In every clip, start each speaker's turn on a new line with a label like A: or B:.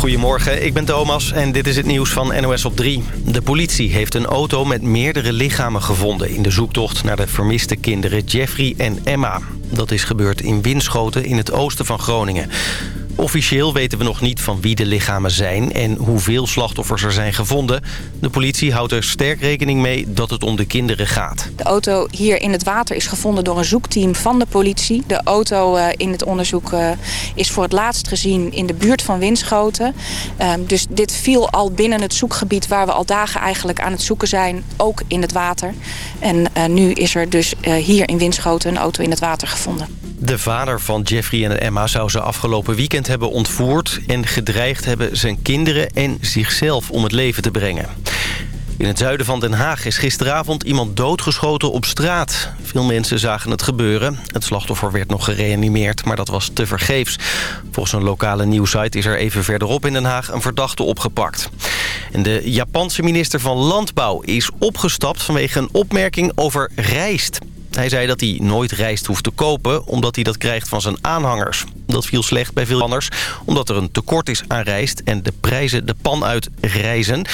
A: Goedemorgen, ik ben Thomas en dit is het nieuws van NOS op 3. De politie heeft een auto met meerdere lichamen gevonden... in de zoektocht naar de vermiste kinderen Jeffrey en Emma. Dat is gebeurd in Winschoten in het oosten van Groningen. Officieel weten we nog niet van wie de lichamen zijn en hoeveel slachtoffers er zijn gevonden. De politie houdt er sterk rekening mee dat het om de kinderen gaat.
B: De auto hier in het water is gevonden door een zoekteam van de politie. De auto uh, in het onderzoek uh, is voor het laatst gezien in de buurt van Winschoten. Uh, dus dit viel al binnen het zoekgebied waar we al dagen eigenlijk aan het zoeken zijn, ook in het water. En nu is er dus hier in Winschoten een auto in het water gevonden.
A: De vader van Jeffrey en Emma zou ze afgelopen weekend hebben ontvoerd... en gedreigd hebben zijn kinderen en zichzelf om het leven te brengen. In het zuiden van Den Haag is gisteravond iemand doodgeschoten op straat. Veel mensen zagen het gebeuren. Het slachtoffer werd nog gereanimeerd, maar dat was tevergeefs. Volgens een lokale nieuwsite is er even verderop in Den Haag een verdachte opgepakt. De Japanse minister van Landbouw is opgestapt vanwege een opmerking over rijst. Hij zei dat hij nooit rijst hoeft te kopen... omdat hij dat krijgt van zijn aanhangers. Dat viel slecht bij veel anders, omdat er een tekort is aan rijst... en de prijzen de pan uit reizen.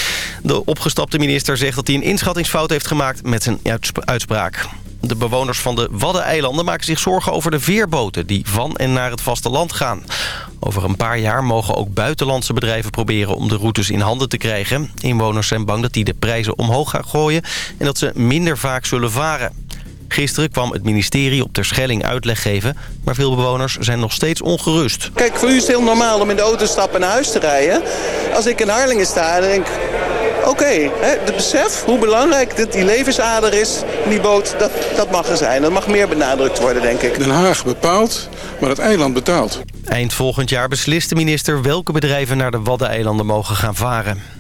A: De opgestapte minister zegt dat hij een inschattingsfout heeft gemaakt... met zijn uitspraak. De bewoners van de Waddeneilanden maken zich zorgen over de veerboten... die van en naar het vasteland gaan. Over een paar jaar mogen ook buitenlandse bedrijven proberen... om de routes in handen te krijgen. Inwoners zijn bang dat die de prijzen omhoog gaan gooien... en dat ze minder vaak zullen varen. Gisteren kwam het ministerie op Terschelling uitleg geven... maar veel bewoners zijn nog steeds ongerust.
C: Kijk, voor u is het heel normaal om in de auto te stappen naar huis te rijden. Als ik in Harlingen sta, dan denk ik... Oké, okay, het besef hoe belangrijk dit die levensader is in die boot, dat, dat mag er zijn. Dat mag meer benadrukt worden, denk ik.
D: Den Haag bepaalt, maar het eiland betaalt.
A: Eind volgend jaar beslist de minister welke bedrijven naar de Waddeneilanden mogen gaan varen.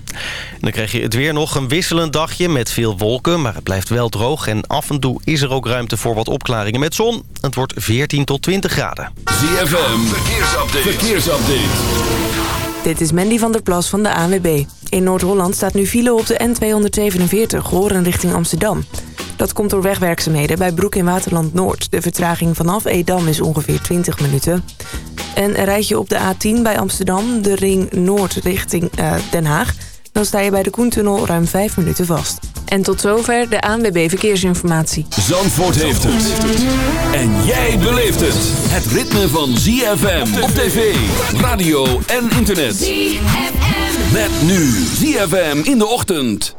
A: En dan krijg je het weer nog een wisselend dagje met veel wolken, maar het blijft wel droog. En af en toe is er ook ruimte voor wat opklaringen met zon. Het wordt 14 tot 20 graden.
E: ZFM, verkeersupdate. verkeersupdate.
F: Dit is Mandy van der Plas van de ANWB. In Noord-Holland staat nu file op de N247, Horen richting Amsterdam. Dat komt door wegwerkzaamheden bij Broek in Waterland Noord. De vertraging vanaf Edam is ongeveer 20 minuten. En rijd je op de A10 bij Amsterdam, de ring Noord richting uh, Den Haag... dan sta je bij de Koentunnel ruim 5 minuten vast. En tot zover de ANWB Verkeersinformatie.
E: Zandvoort heeft het. En jij beleeft het. Het ritme van ZFM op tv, radio en internet. ZFM. Met nu ZFM in de ochtend.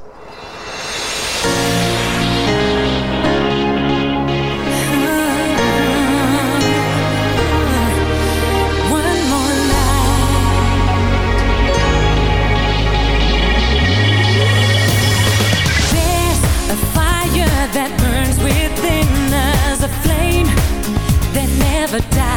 G: Dies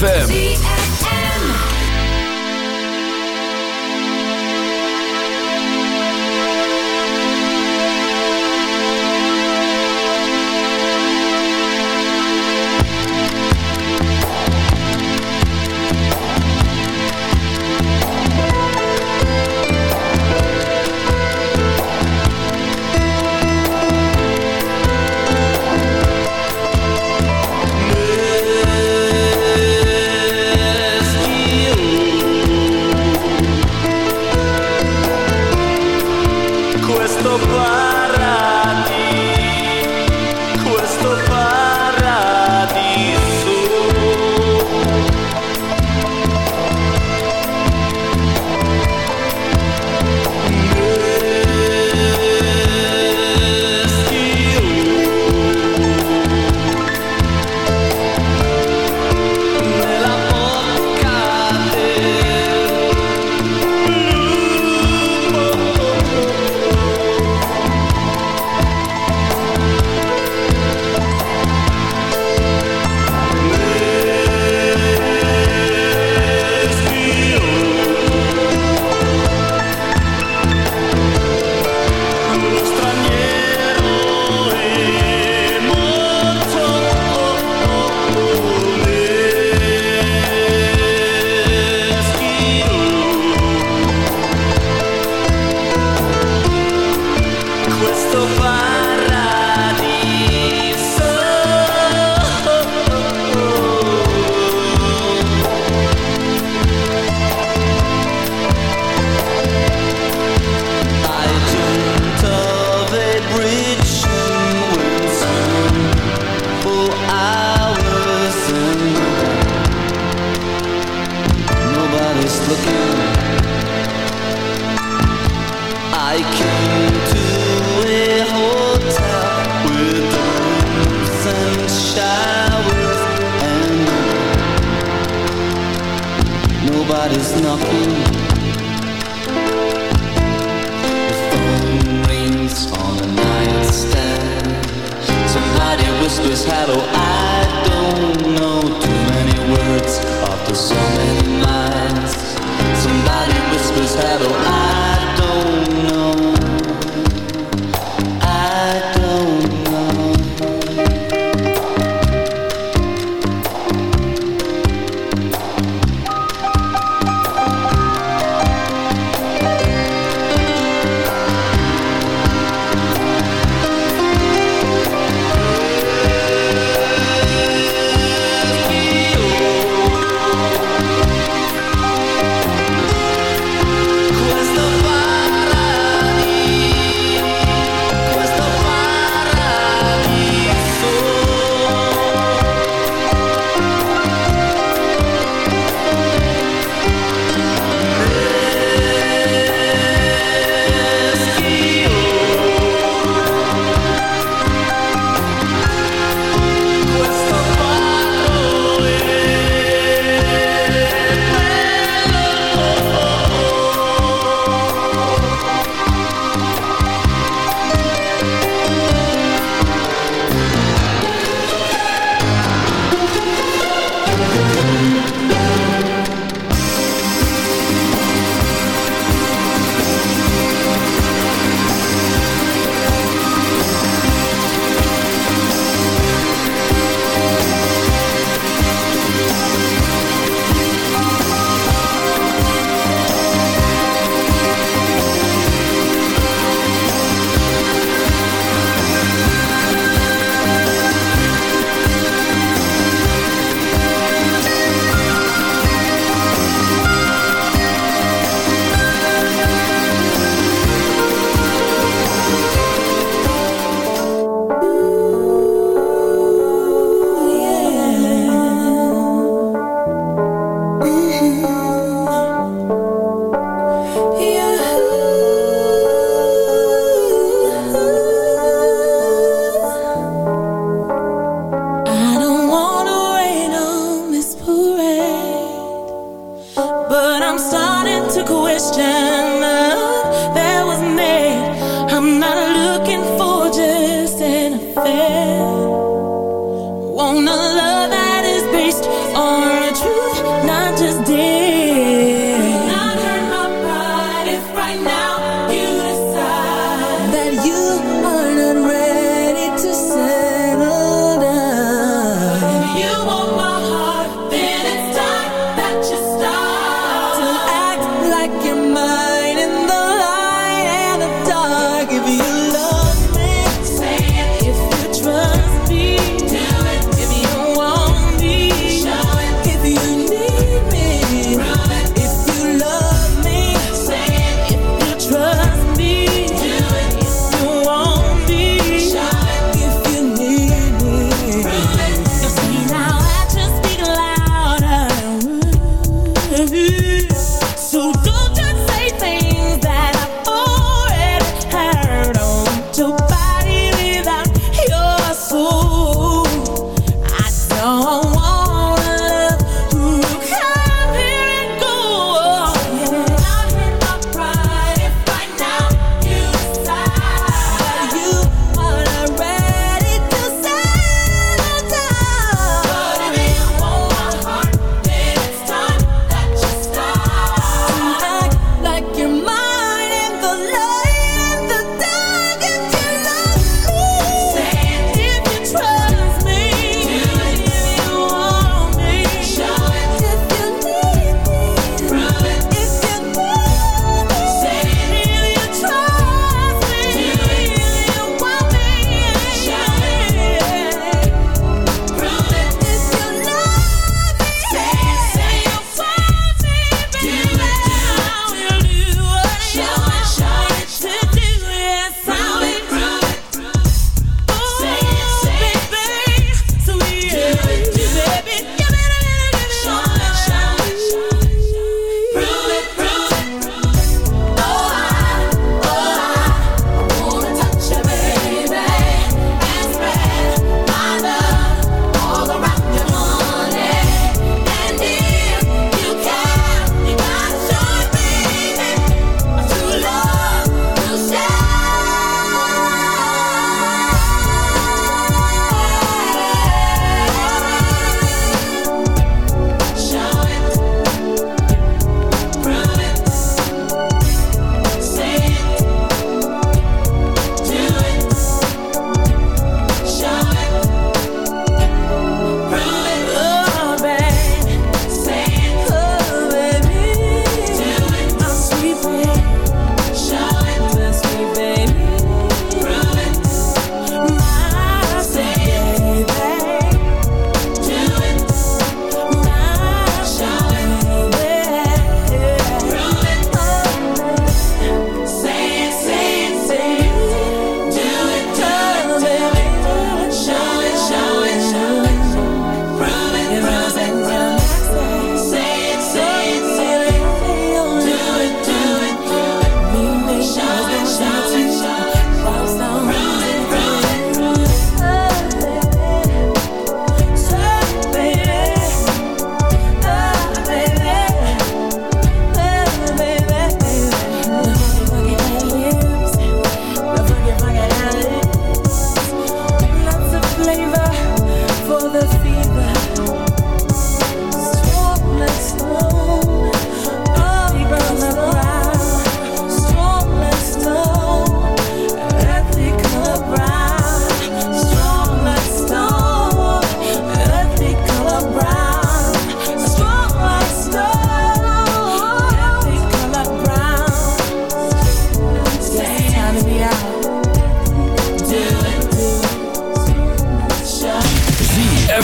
H: ZFM.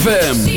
E: ZFM.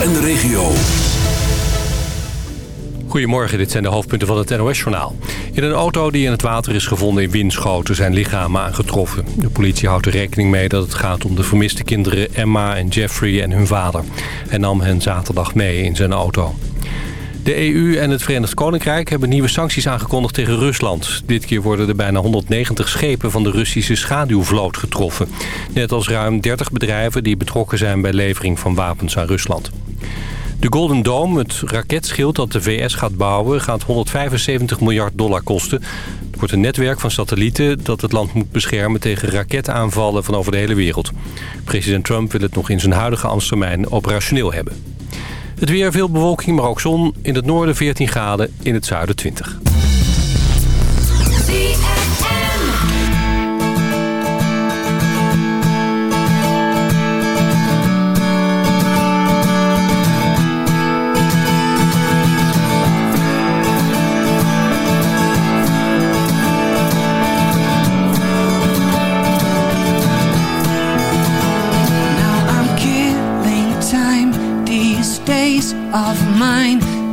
E: En de regio.
I: Goedemorgen, dit zijn de hoofdpunten van het NOS-journaal. In een auto die in het water is gevonden in Winschoten zijn lichamen aangetroffen. De politie houdt er rekening mee dat het gaat om de vermiste kinderen Emma en Jeffrey en hun vader. Hij nam hen zaterdag mee in zijn auto. De EU en het Verenigd Koninkrijk hebben nieuwe sancties aangekondigd tegen Rusland. Dit keer worden er bijna 190 schepen van de Russische schaduwvloot getroffen. Net als ruim 30 bedrijven die betrokken zijn bij levering van wapens aan Rusland. De Golden Dome, het raketschild dat de VS gaat bouwen, gaat 175 miljard dollar kosten. Het wordt een netwerk van satellieten dat het land moet beschermen tegen raketaanvallen van over de hele wereld. President Trump wil het nog in zijn huidige ambtstermijn operationeel hebben. Het weer, veel bewolking, maar ook zon. In het noorden 14 graden, in het zuiden 20.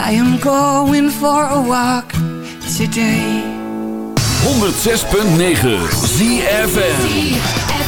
J: I am going for a walk today.
E: 106.9 ZFM.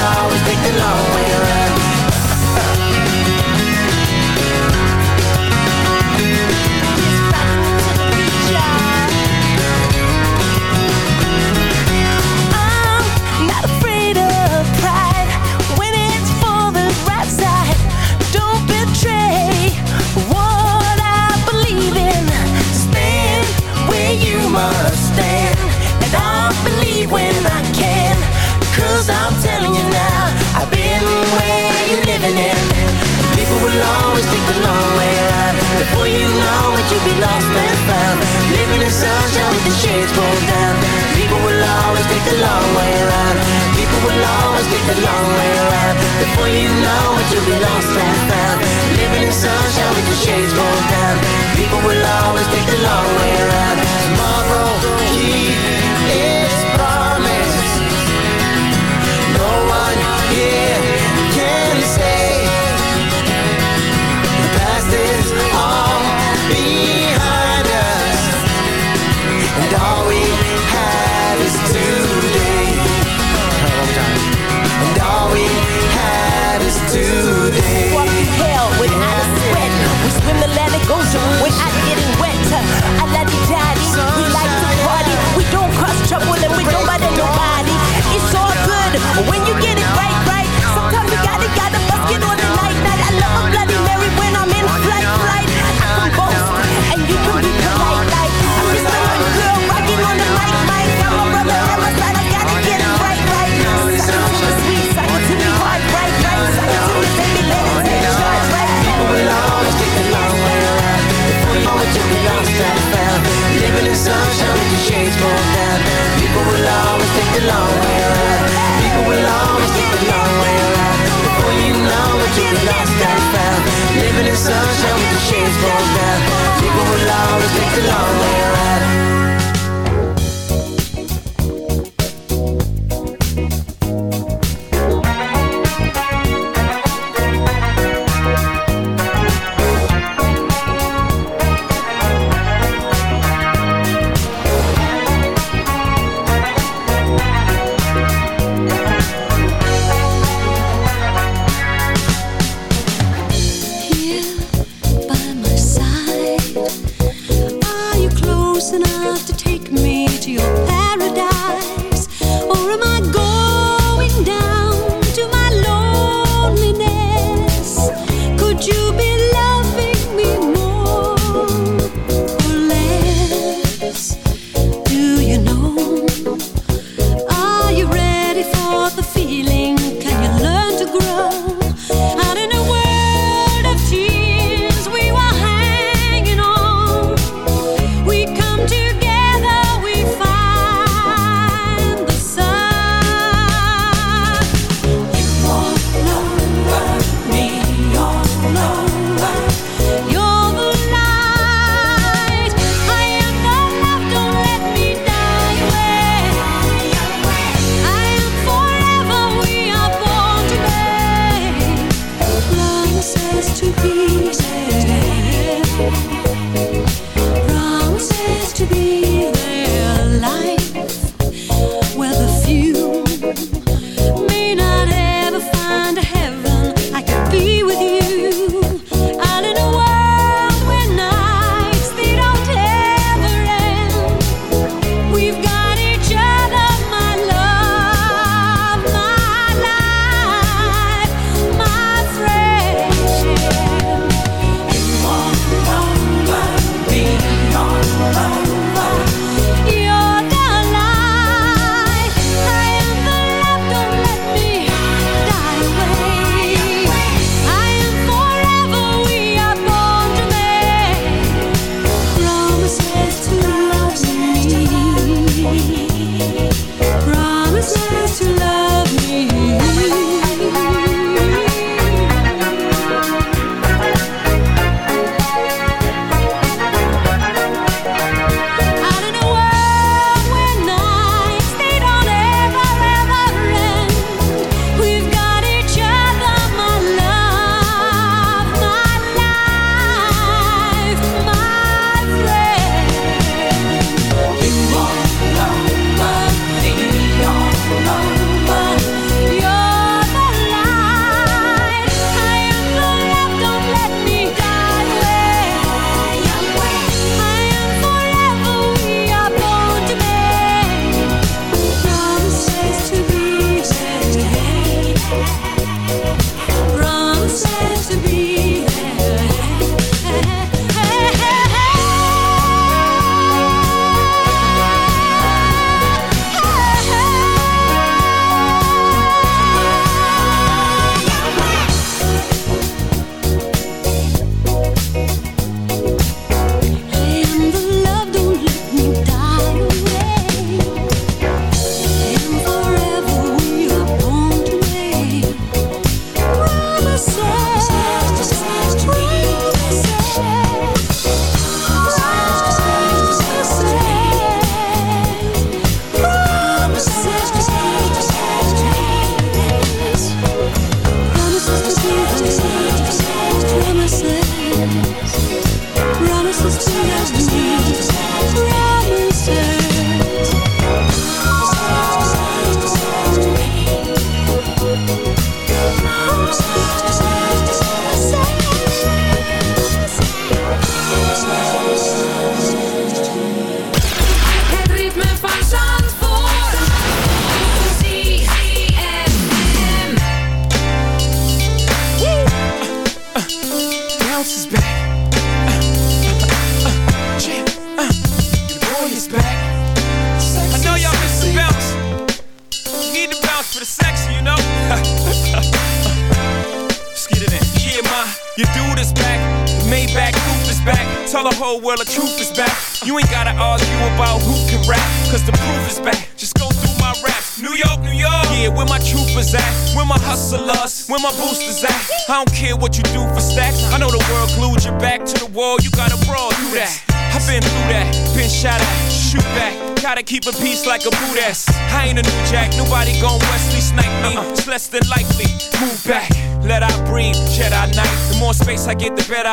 K: sunshine with the shades rolled down. People will always take the long way.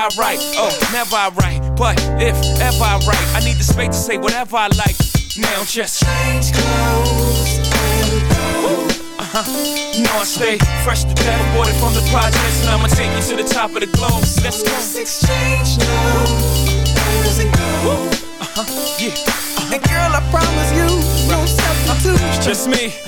L: I write. Oh, never I write, but if ever I write, I need the space to say whatever I like. Now just change clothes and go. Uh-huh. You know I stay fresh to death, aborted from the projects, and I'ma take you to the top of the globe. Let's go. Let's exchange does it go? Uh-huh. Yeah. Uh-huh. And girl, I promise you, no substitute. It's just me.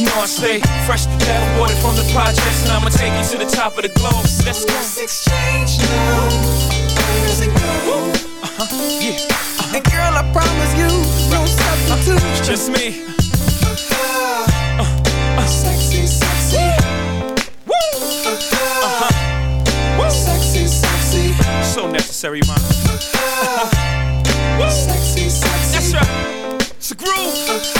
L: You know I stay fresh to death, aborted from the projects, and I'ma take you to the top of the globe. Let's go. Let's exchange now. Where does it go? Uh-huh. Yeah. Uh-huh. And girl, I promise you, no substitute. It's just me. Uh, uh, sexy, sexy. Woo! Uh-huh. Woo! Sexy, sexy. So necessary, man. Uh-huh. Woo! Sexy, sexy. That's right. It's a groove. Uh,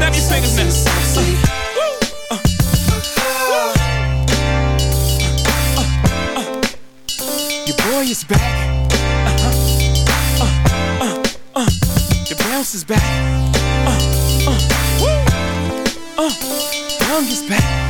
L: snap your fingers now. Your boy is back. Your bounce is back. Uh, uh. Uh. Is back.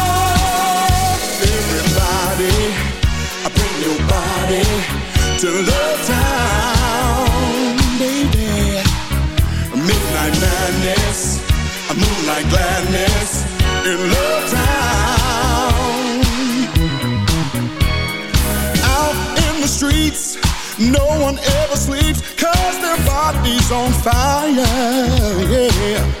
M: Everybody, I bring your body to Love Town, baby. Midnight madness, a moonlight gladness in Love Town. Out in the streets, no one ever sleeps, cause their body's on fire, yeah.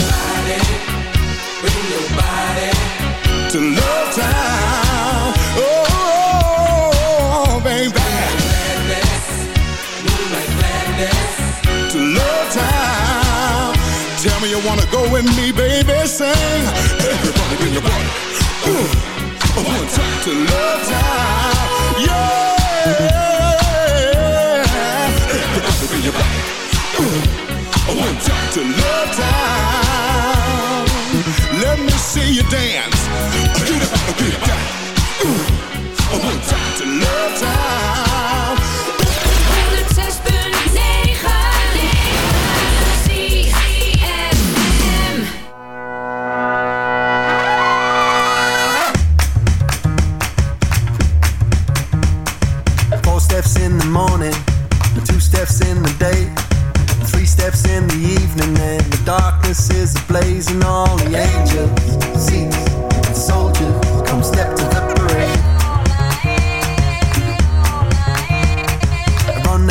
M: Your body to Love Town. Oh, oh, baby. To Love Town. Tell me you wanna go with me, baby. Sing. Everybody, bring your body. One time to Love Town. Yeah. Everybody, your body. One time to Love Town. See you dance.